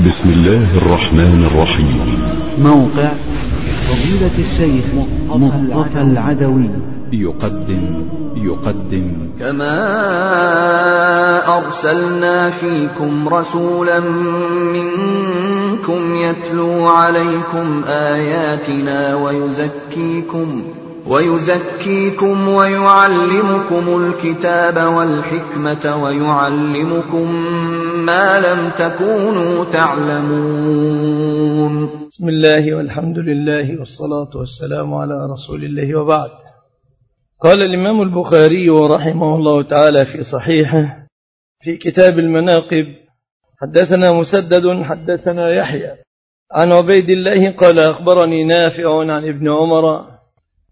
بسم الله الرحمن الرحيم. موقع فضيلة الشيخ مصطفى العدوي. يقدم يقدم. كما أرسلنا فيكم رسولا منكم يتلو عليكم آياتنا ويزكيكم ويزكيكم ويعلمكم الكتاب والحكمة ويعلمكم ما لم تكونوا تعلمون. بسم الله والحمد لله والصلاة والسلام على رسول الله وبعد. قال الإمام البخاري رحمه الله تعالى في صحيحه في كتاب المناقب حدثنا مسدد حدثنا يحيى. عن عبيد الله قال أخبرني نافع عن ابن عمر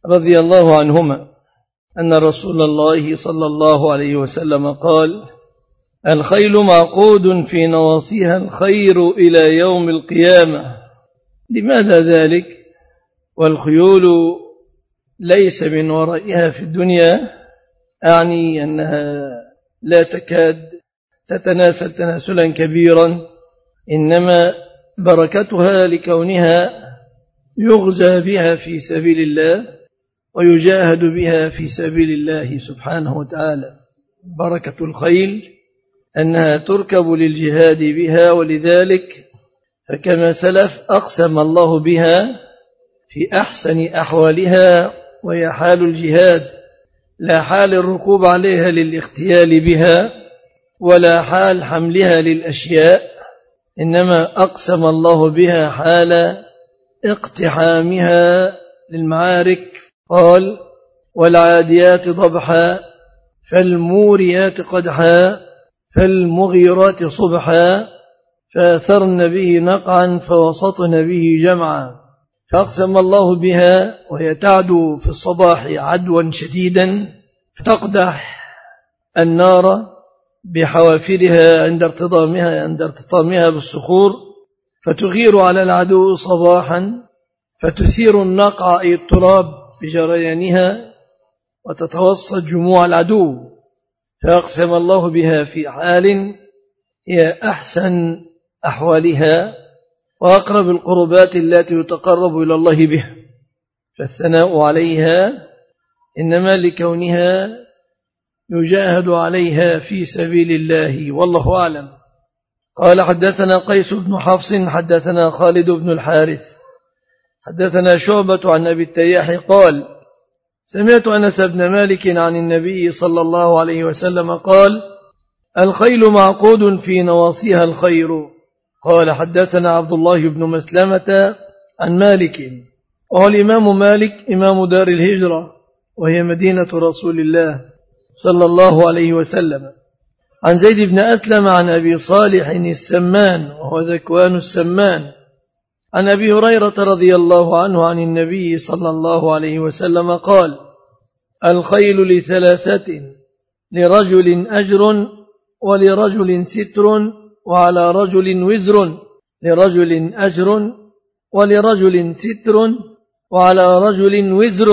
رضي الله عنهما أن رسول الله صلى الله عليه وسلم قال الخيل معقود في نواصيها الخير إلى يوم القيامة. لماذا ذلك؟ والخيول ليس من ورائها في الدنيا أعني أنها لا تكاد تتناسل تناسلا كبيرا إنما بركتها لكونها يغزى بها في سبيل الله. ويجاهد بها في سبيل الله سبحانه وتعالى. بركة الخيل أنها تركب للجهاد بها ولذلك فكما سلف أقسم الله بها في أحسن أحوالها وهي حال الجهاد. لا حال الركوب عليها للاختيال بها ولا حال حملها للأشياء إنما أقسم الله بها حال اقتحامها للمعارك قال والعاديات ضبحا فالموريات قدحا فالمغيرات صبحا فأثرن به نقعا فوسطن به جمعا. فأقسم الله بها وهي تعدو في الصباح عدوا شديدا فتقدح النار بحوافرها عند ارتضامها عند ارتطامها بالصخور فتغير على العدو صباحا فتثير النقع أي التراب بجريانها وتتوسط جموع العدو فأقسم الله بها في حال هي أحسن أحوالها وأقرب القربات التي يتقرب إلى الله بها. فالثناء عليها إنما لكونها يجاهد عليها في سبيل الله والله أعلم. قال حدثنا قيس بن حفص حدثنا خالد بن الحارث. حدثنا شعبة عن أبي التياح قال سمعت أنس بن مالك عن النبي صلى الله عليه وسلم قال الخيل معقود في نواصيها الخير. قال حدثنا عبد الله بن مسلمة عن مالك. وهو الإمام مالك إمام دار الهجرة وهي مدينة رسول الله صلى الله عليه وسلم. عن زيد بن أسلم عن أبي صالح السمان وهو ذكوان السمان. عن أبي هريرة رضي الله عنه عن النبي صلى الله عليه وسلم قال الخيل لثلاثة لرجل أجر ولرجل ستر وعلى رجل وزر لرجل أجر ولرجل ستر وعلى رجل وزر.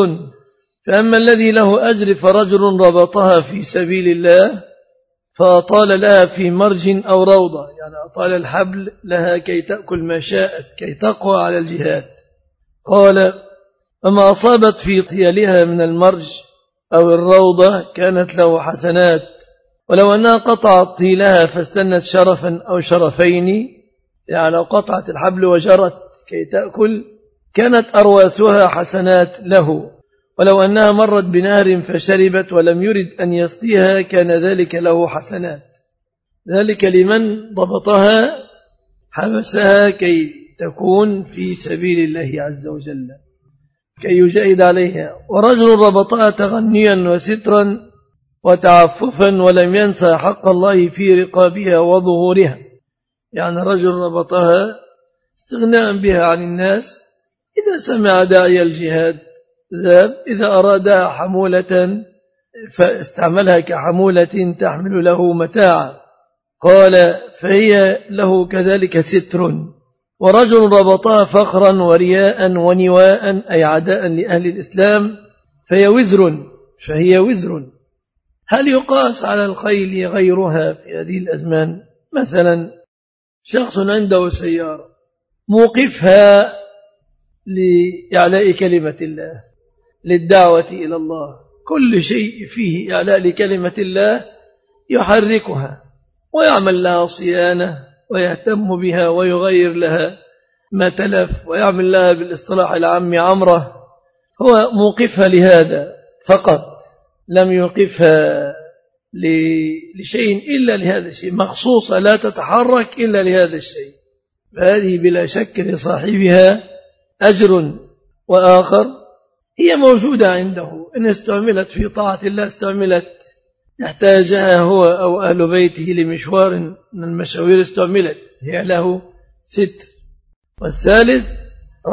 فأما الذي له أجر فرجل ربطها في سبيل الله فأطال لها في مرج أو روضة. يعني أطال الحبل لها كي تأكل ما شاءت كي تقوى على الجهاد. قال أما أصابت في طيالها من المرج أو الروضة كانت له حسنات. ولو أنها قطعت طيلها فاستنت شرفا أو شرفين. يعني لو قطعت الحبل وجرت كي تأكل كانت أرواثها حسنات له. ولو أنها مرت بنهر فشربت ولم يرد أن يسقيها كان ذلك له حسنات. ذلك لمن ضبطها حبسها كي تكون في سبيل الله عز وجل. كي يجاهد عليها. ورجل ربطها تغنيا وسترا وتعففا ولم ينسى حق الله في رقابها وظهورها. يعني رجل ربطها استغناء بها عن الناس إذا سمع داعي الجهاد ذاب إذا أرادها حمولة فاستعملها كحمولة تحمل له متاعا. قال فهي له كذلك ستر. ورجل ربطها فخرا ورياء ونواء أي عداء لأهل الإسلام فهي وزر فهي وزر. هل يقاس على الخيل غيرها في هذه الأزمان؟ مثلا شخص عنده سيارة موقفها لإعلاء كلمة الله. للدعوة إلى الله. كل شيء فيه إعلاء لكلمة الله يحركها ويعمل لها صيانة ويهتم بها ويغير لها ما تلف ويعمل لها بالإصطلاح العام عمرة. هو موقفها لهذا فقط لم يوقفها لشيء إلا لهذا الشيء مخصوصة لا تتحرك إلا لهذا الشيء. فهذه بلا شك لصاحبها أجر وآخر. هي موجودة عنده. إن استعملت في طاعة الله استعملت. يحتاجها هو أو أهل بيته لمشوار من المشاوير استعملت. هي له ستر. والثالث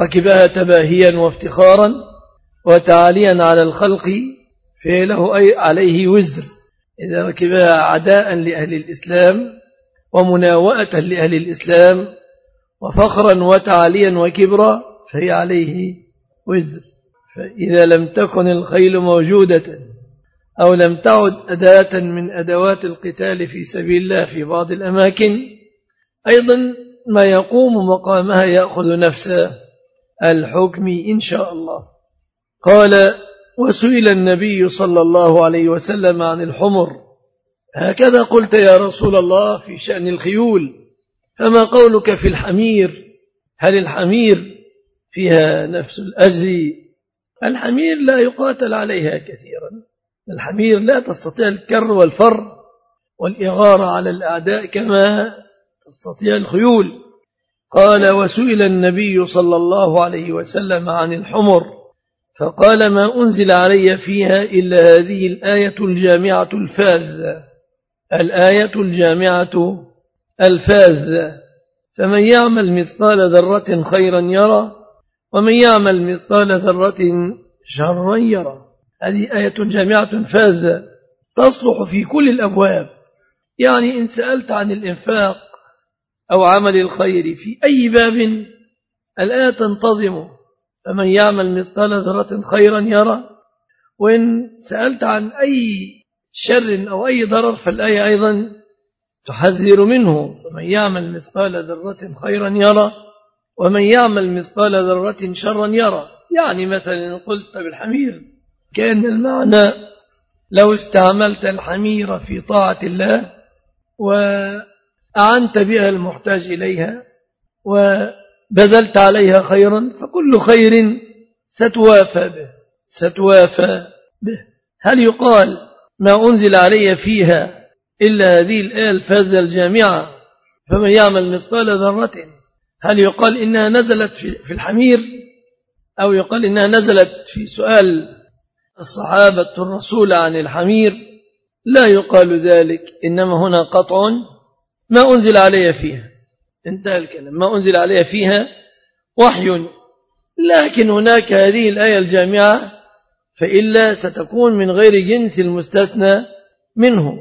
ركبها تباهيا وافتخارا وتعاليا على الخلق فله أي عليه وزر. إذا ركبها عداء لأهل الإسلام ومناوئة لأهل الإسلام وفخرا وتعاليا وكبرا فهي عليه وزر. فإذا لم تكن الخيل موجودة أو لم تعد أداة من أدوات القتال في سبيل الله في بعض الأماكن أيضا ما يقوم مقامها يأخذ نفس الحكم إن شاء الله. قال وسئل النبي صلى الله عليه وسلم عن الحمر هكذا قلت يا رسول الله في شأن الخيول فما قولك في الحمير؟ هل الحمير فيها نفس الأجر الحمير لا يقاتل عليها كثيرا. الحمير لا تستطيع الكر والفر والإغارة على الأعداء كما تستطيع الخيول. قال وسئل النبي صلى الله عليه وسلم عن الحمر فقال ما أنزل علي فيها إلا هذه الآية الجامعة الفاذة الآية الجامعة الفاذة فمن يعمل مثقال ذرة خيرا يرى ومن يعمل مثقال ذرة شرا يرى. هذه آية جامعة فاذة تصلح في كل الأبواب. يعني إن سألت عن الإنفاق أو عمل الخير في أي باب الآية تنتظم. فمن يعمل مثقال ذرة خيرا يرى. وإن سألت عن أي شر أو أي ضرر فالآية أيضا تحذر منه. فمن يعمل مثقال ذرة خيرا يرى. ومن يعمل مثقال ذرة شرا يرى. يعني مثلا قلت بالحمير كأن المعنى لو استعملت الحمير في طاعة الله وأعنت بها المحتاج إليها وبذلت عليها خيرا فكل خير ستوافى به ستوافى به. هل يقال ما أنزل علي فيها إلا هذه الفاذة الجامعة؟ فمن يعمل مثقال ذرة هل يقال إنها نزلت في الحمير؟ أو يقال إنها نزلت في سؤال الصحابة الرسول عن الحمير؟ لا يقال ذلك إنما هنا قطع. ما أنزل علي فيها. انتهى الكلام. ما أنزل علي فيها وحي. لكن هناك هذه الآية الجامعة فإلا ستكون من غير جنس المستثنى منه.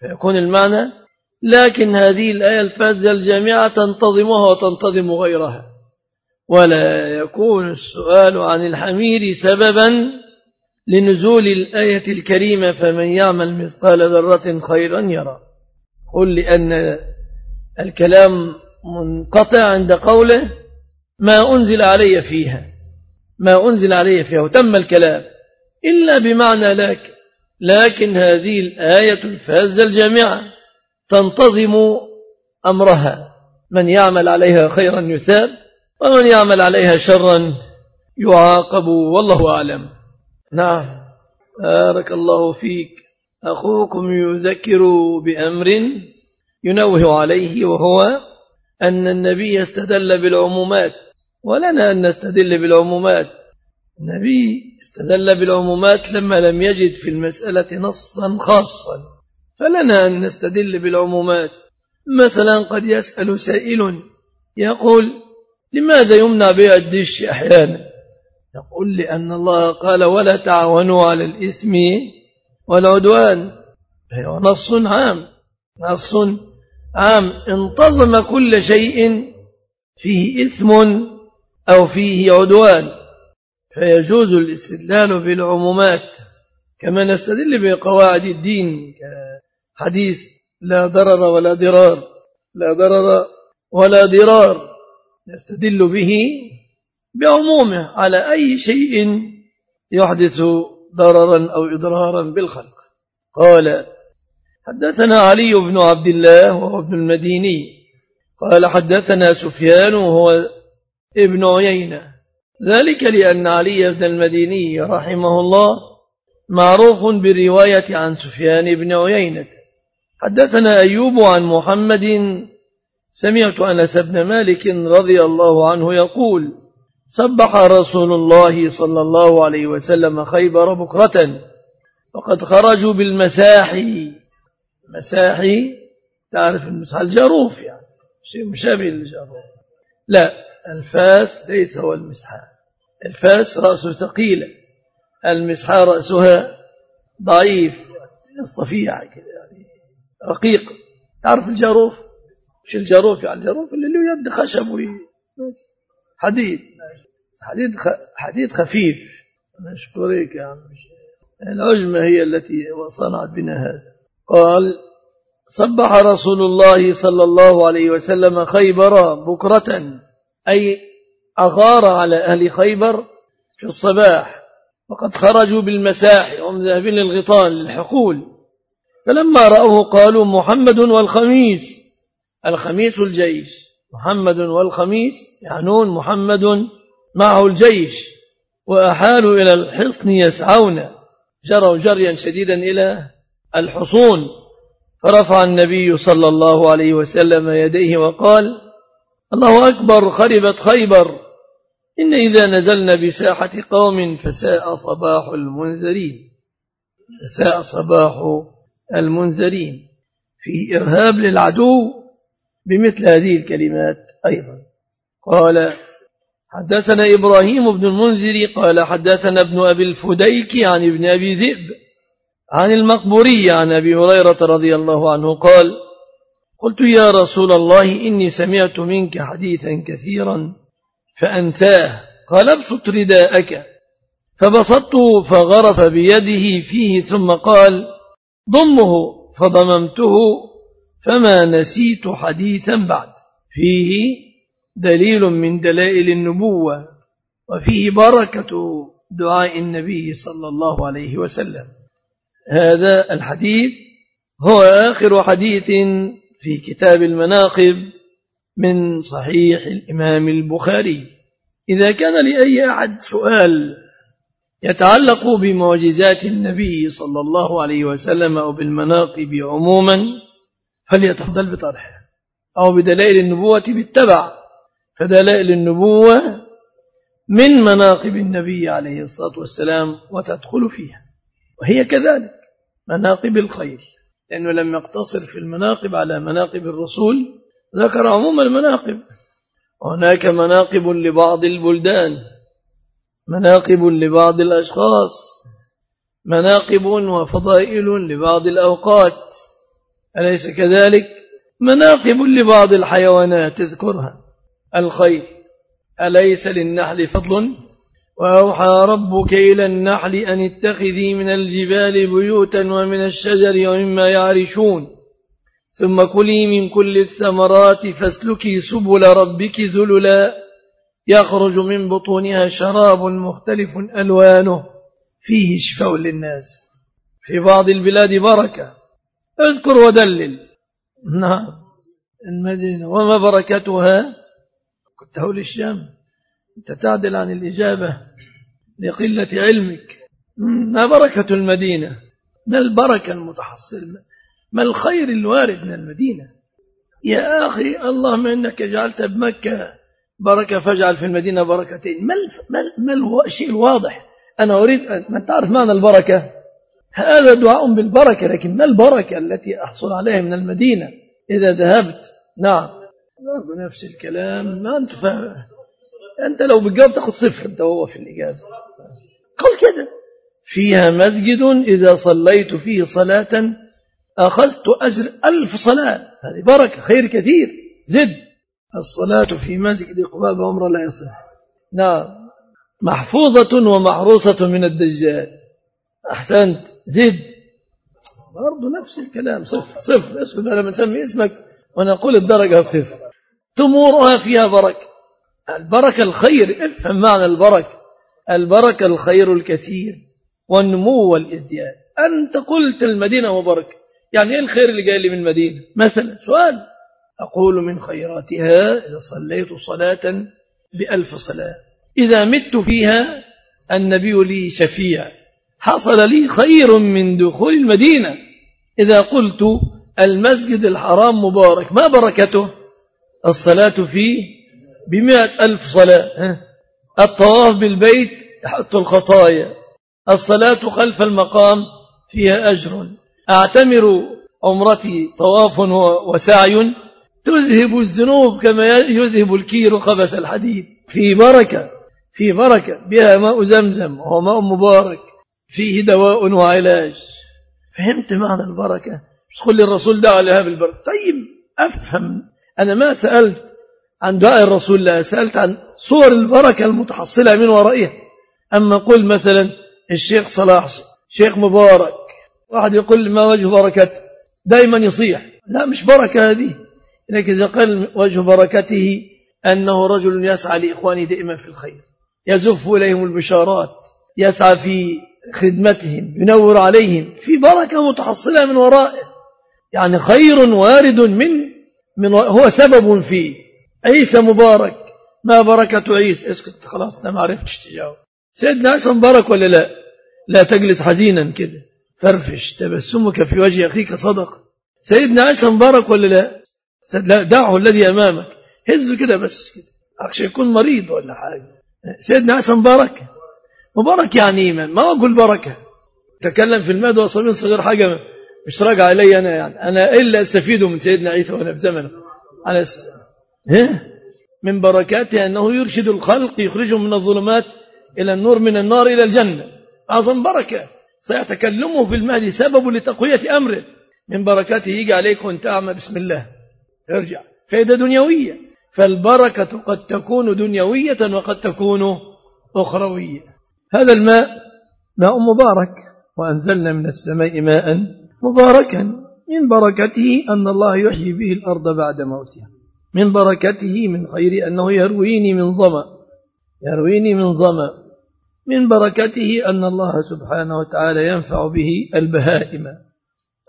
فيكون المعنى لكن هذه الآية الفاذة الجامعة تنتظمها وتنتظم غيرها. ولا يكون السؤال عن الحمير سببا لنزول الآية الكريمة فمن يعمل مثقال ذرة خيرا يرى. قل لأن الكلام منقطع عند قوله ما أنزل علي فيها ما أنزل علي فيها وتم الكلام. إلا بمعنى لكن لكن هذه الآية الفازة الجامعة تنتظم أمرها. من يعمل عليها خيرا يثاب ومن يعمل عليها شرا يعاقب والله أعلم. نعم. بارك الله فيك. أخوكم يذكر بأمر ينوه عليه وهو أن النبي استدل بالعمومات. ولنا أن نستدل بالعمومات. النبي استدل بالعمومات لما لم يجد في المسألة نصا خاصا. فلنا أن نستدل بالعمومات. مثلا قد يسأل سائل يقول لماذا يمنع بيع الدش أحيانا؟ يقول لأن الله قال ولا تعاونوا على الإثم والعدوان. هو نص عام. نص عام. انتظم كل شيء فيه إثم أو فيه عدوان. فيجوز الاستدلال بالعمومات. كما نستدل بقواعد الدين كحديث لا ضرر ولا ضرار لا ضرر ولا ضرار يستدل به بعمومه على أي شيء يحدث ضررا أو إضرارا بالخلق. قال حدثنا علي بن عبد الله وهو ابن المديني. قال حدثنا سفيان وهو ابن عيينة. ذلك لأن علي بن المديني رحمه الله معروف بالرواية عن سفيان بن عيينة. حدثنا أيوب عن محمد سمعت أنس بن مالك رضي الله عنه يقول سبح رسول الله صلى الله عليه وسلم خيبر بكرة وقد خرجوا بالمساحي. مساحي؟ تعرف المساحي الجروف يعني. شيء مشابه للجروف لا الفاس ليس هو المسحاء الفاس رأسه ثقيلة المسحاء رأسها ضعيف. صفيع كده يعني. رقيق. تعرف الجروف مش الجروف يعني الجروف اللي له يد خشب حديد. حديد حديد خفيف. نشكرك يا عم العجمة هي التي صنعت بنا هذا. قال صبح رسول الله صلى الله عليه وسلم خيبر بكرة أي أغار على أهل خيبر في الصباح. وقد خرجوا بالمساح وهم ذاهبين للغطان للحقول. فلما رأوه قالوا محمد والخميس. الخميس الجيش. محمد والخميس يعنون محمد معه الجيش. وأحالوا إلى الحصن يسعون. جروا جريا شديدا إلى الحصون. فرفع النبي صلى الله عليه وسلم يديه وقال الله أكبر خربت خيبر. إن إذا نزلنا بساحة قوم فساء صباح المنذرين. فساء صباح المنذرين. فيه إرهاب للعدو بمثل هذه الكلمات أيضا. قال حدثنا إبراهيم بن المنذر قال حدثنا ابن أبي الفديك عن ابن أبي ذئب عن المقبوري عن أبي هريرة رضي الله عنه قال قلت يا رسول الله إني سمعت منك حديثا كثيرا فأنتاه قال ابسط رداءك. فبسطته فغرف بيده فيه ثم قال ضمه فضممته فما نسيت حديثا بعد. فيه دليل من دلائل النبوة وفيه بركة دعاء النبي صلى الله عليه وسلم. هذا الحديث هو آخر حديث في كتاب المناقب من صحيح الإمام البخاري. إذا كان لأي أحد سؤال يتعلق بمعجزات النبي صلى الله عليه وسلم أو بالمناقب عموما فليتفضل بطرحه. أو بدلائل النبوة بالتبع فدلائل النبوة من مناقب النبي عليه الصلاة والسلام وتدخل فيها. وهي كذلك مناقب الخير. لأنه لم يقتصر في المناقب على مناقب الرسول ذكر عموم المناقب. وهناك مناقب لبعض البلدان. مناقب لبعض الأشخاص مناقب وفضائل لبعض الأوقات. أليس كذلك؟ مناقب لبعض الحيوانات تذكرها الخير أليس للنحل فضل؟ وأوحى ربك إلى النحل أن اتخذي من الجبال بيوتا ومن الشجر ومما يعرشون. ثم كلي من كل الثمرات فاسلكي سبل ربك ذللا. يخرج من بطونها شراب مختلف ألوانه فيه شفاء للناس. في بعض البلاد بركة. اذكر ودلل. نعم. المدينة. وما بركتها؟ كنت هول الشام. أنت تعدل عن الإجابة لقلة علمك. ما بركة المدينة؟ ما البركة المتحصلة ما الخير الوارد من المدينة؟ يا أخي اللهم إنك جعلت بمكة بركة فاجعل في المدينة بركتين. ما, ما الشيء الواضح. أنا أريد أن تعرف معنى البركة؟ هذا دعاء بالبركة لكن ما البركة التي أحصل عليها من المدينة إذا ذهبت؟ نعم. برضه نفس الكلام. ما أنت فاهم أنت لو بتجاوب تاخد صفر أنت وهو في الإجابة. قل كده. فيها مسجد إذا صليت فيه صلاة أخذت أجر ألف صلاة. هذه بركة خير كثير. زد. الصلاة في مسجد قباب عمر لا يصح. نعم. محفوظة ومحروسة من الدجال. أحسنت. زد. برضه نفس الكلام. صفر صفر اسكت لما نسمي اسمك ونقول الدرجة صفر. تمورها فيها بركة. البركة الخير افهم معنى البركة. البركة الخير الكثير والنمو والازدياد. أنت قلت المدينة مباركة. يعني إيه الخير اللي جاي لي من المدينة؟ مثلا سؤال. أقول من خيراتها إذا صليت صلاة بألف صلاة. إذا مت فيها النبي لي شفيع. حصل لي خير من دخول المدينة. إذا قلت المسجد الحرام مبارك ما بركته؟ الصلاة فيه بمئة ألف صلاة. الطواف بالبيت يحط الخطايا. الصلاة خلف المقام فيها أجر. أعتمر عمرتي طواف وسعي. تذهب الذنوب كما يذهب الكير خبث الحديد. في بركة في بركة بها ماء زمزم وهو ماء مبارك فيه دواء وعلاج. فهمت معنى البركة؟ مش تقول لي الرسول دعا لها بالبركة. طيب أفهم. أنا ما سألت عن دعاء الرسول لا سألت عن صور البركة المتحصلة من ورائها. أما قل مثلا الشيخ صلاح شيخ مبارك واحد يقول ما وجه بركته دائما يصيح. لا مش بركة هذه. لكن إذا قال وجه بركته أنه رجل يسعى لإخوانه دائما في الخير يزف إليهم البشارات يسعى في خدمتهم ينور عليهم في بركة متحصلة من ورائه. يعني خير وارد من, من هو سبب فيه عيسى مبارك. ما بركة عيسى؟ اسكت خلاص ما عرفتش تجاوب. سيدنا عيسى مبارك ولا لا؟ لا تجلس حزينا كده. فرفش تبسمك في وجه أخيك صدق سيدنا عيسى مبارك ولا لا لا؟ دعه الذي أمامك. هزه كده بس كده. أخشى يكون مريض ولا حاجة. سيدنا عيسى مبارك مبارك يعني إيمان ما أقول بركة تكلم في المهد وصبي صغير حاجة مش راجع علي أنا يعني. أنا إلا أستفيد من سيدنا عيسى وأنا في زمنه. على الس... من بركاته أنه يرشد الخلق يخرجهم من الظلمات إلى النور من النار إلى الجنة. أعظم بركة. سيتكلمه في المهدي سبب لتقوية أمره. من بركاته يجي عليك وأنت أعمى. بسم الله. ارجع. فائدة دنيوية. فالبركة قد تكون دنيوية وقد تكون أخروية. هذا الماء ماء مبارك. وأنزلنا من السماء ماء مباركا. من بركته أن الله يحيي به الأرض بعد موتها. من بركته من خير أنه يرويني من ظمأ. يرويني من ظمأ. من بركته أن الله سبحانه وتعالى ينفع به البهائم.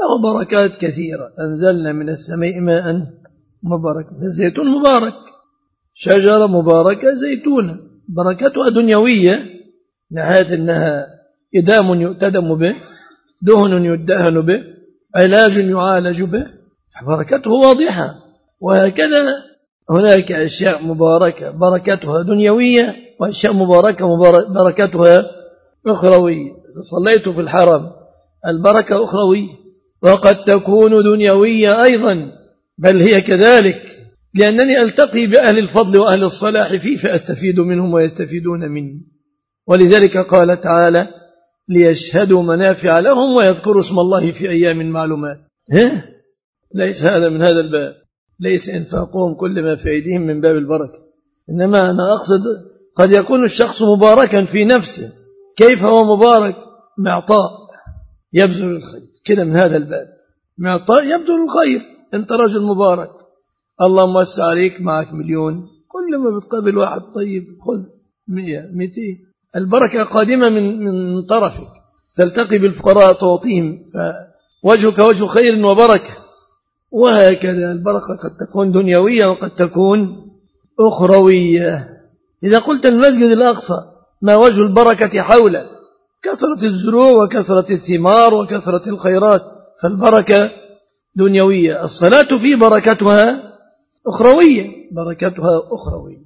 له بركات كثيرة. أنزلنا من السماء ماء مبارك. الزيتون مبارك. شجرة مباركة زيتونة. بركتها دنيوية. نهاية أنها إدام يؤتدم به. دهن يدهن به. علاج يعالج به. بركته واضحة. وهكذا هناك أشياء مباركة. بركتها دنيوية وأشياء مباركة. بركتها أخروية. صليت في الحرم البركة أخروية. وقد تكون دنيوية أيضا. بل هي كذلك لأنني ألتقي بأهل الفضل وأهل الصلاح فيه فأستفيد منهم ويستفيدون مني. ولذلك قال تعالى ليشهدوا منافع لهم ويذكروا اسم الله في أيام معلومات. ها؟ ليس هذا من هذا الباب. ليس إنفاقهم كل ما في أيديهم من باب البركة. إنما أنا أقصد قد يكون الشخص مباركا في نفسه. كيف هو مبارك؟ معطاء. يبذل الخير. كده من هذا الباب. معطاء يبذل الخير. أنت رجل مبارك. الله موسع عليك معك مليون. كل ما بتقابل واحد طيب خذ مئة مئتين. البركة قادمة من من طرفك. تلتقي بالفقراء تعطيهم. فوجهك وجه خير وبركة. وهكذا البركة قد تكون دنيوية وقد تكون أخروية. إذا قلت المسجد الأقصى ما وجه البركة حوله؟ كثرة الزروع وكثرة الثمار وكثرة الخيرات. فالبركة دنيوية. الصلاة في بركتها أخروية. بركتها أخروية.